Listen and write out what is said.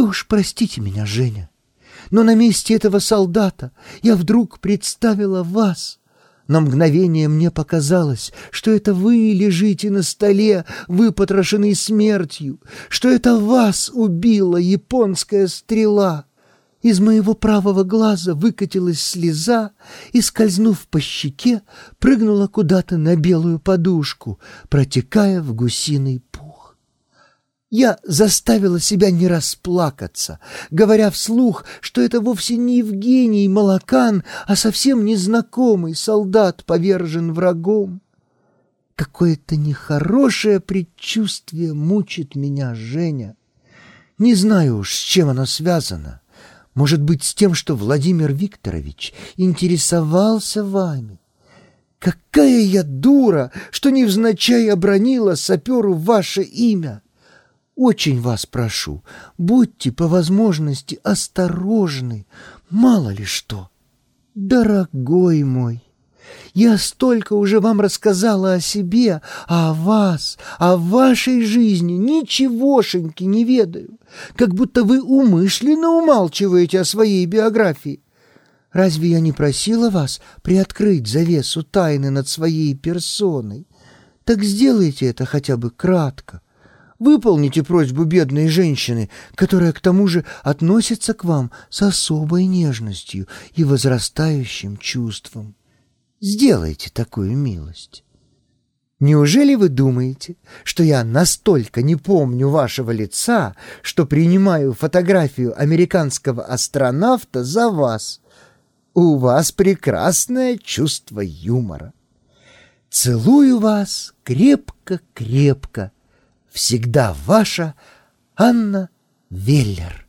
Вы уж простите меня, Женя, но на месте этого солдата я вдруг представила вас. На мгновение мне показалось, что это вы лежите на столе, выпотрошенный смертью, что это вас убила японская стрела. Из моего правого глаза выкатилась слеза и, скользнув по щеке, прыгнула куда-то на белую подушку, протекая в гусиный я заставила себя не расплакаться, говоря вслух, что это вовсе не Евгений Малакан, а совсем незнакомый солдат повержен врагом. Какое-то нехорошее предчувствие мучит меня, Женя. Не знаю уж, с чем оно связано. Может быть, с тем, что Владимир Викторович интересовался вами. Какая я дура, что невзначай обронила саперу ваше имя! Очень вас прошу, будьте по возможности осторожны, мало ли что. Дорогой мой, я столько уже вам рассказала о себе, а о вас, о вашей жизни ничегошеньки не ведаю, как будто вы умышленно умалчиваете о своей биографии. Разве я не просила вас приоткрыть завесу тайны над своей персоной? Так сделайте это хотя бы кратко. Выполните просьбу бедной женщины, которая к тому же относится к вам с особой нежностью и возрастающим чувством. Сделайте такую милость. Неужели вы думаете, что я настолько не помню вашего лица, что принимаю фотографию американского астронавта за вас? У вас прекрасное чувство юмора. Целую вас крепко-крепко. Всегда ваша Анна Веллер.